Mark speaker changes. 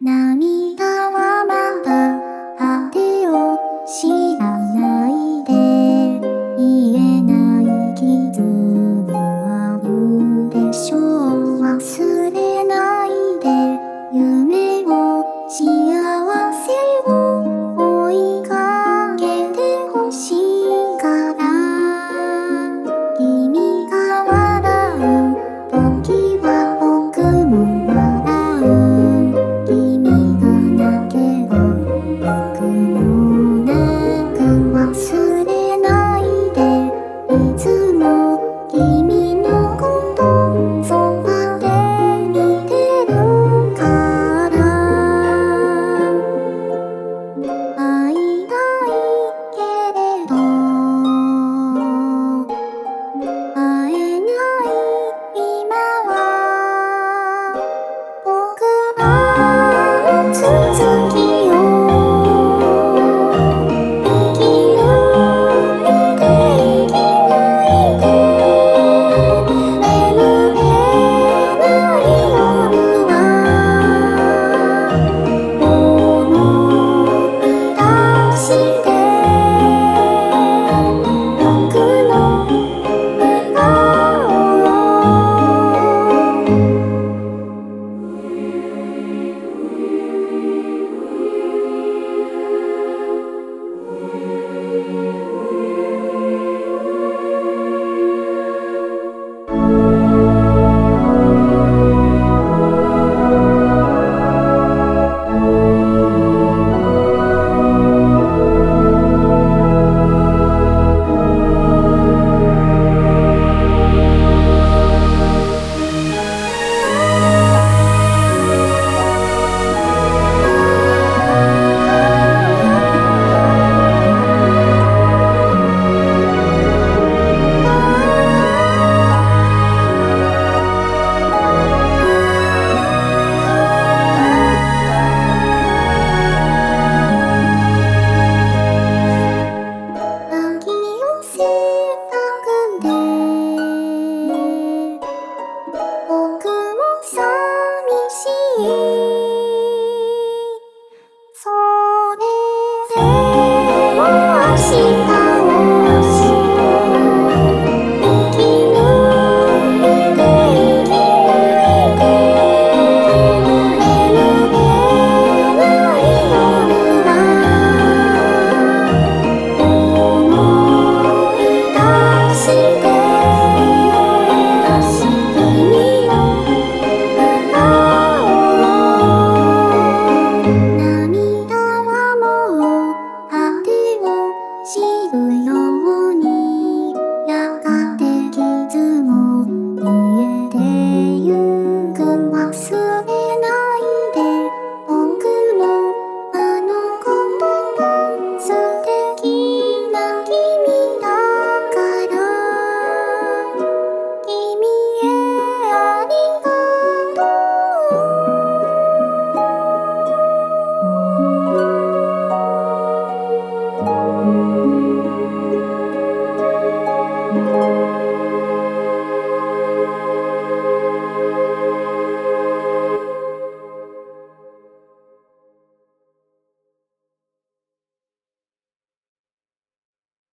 Speaker 1: 涙 oh.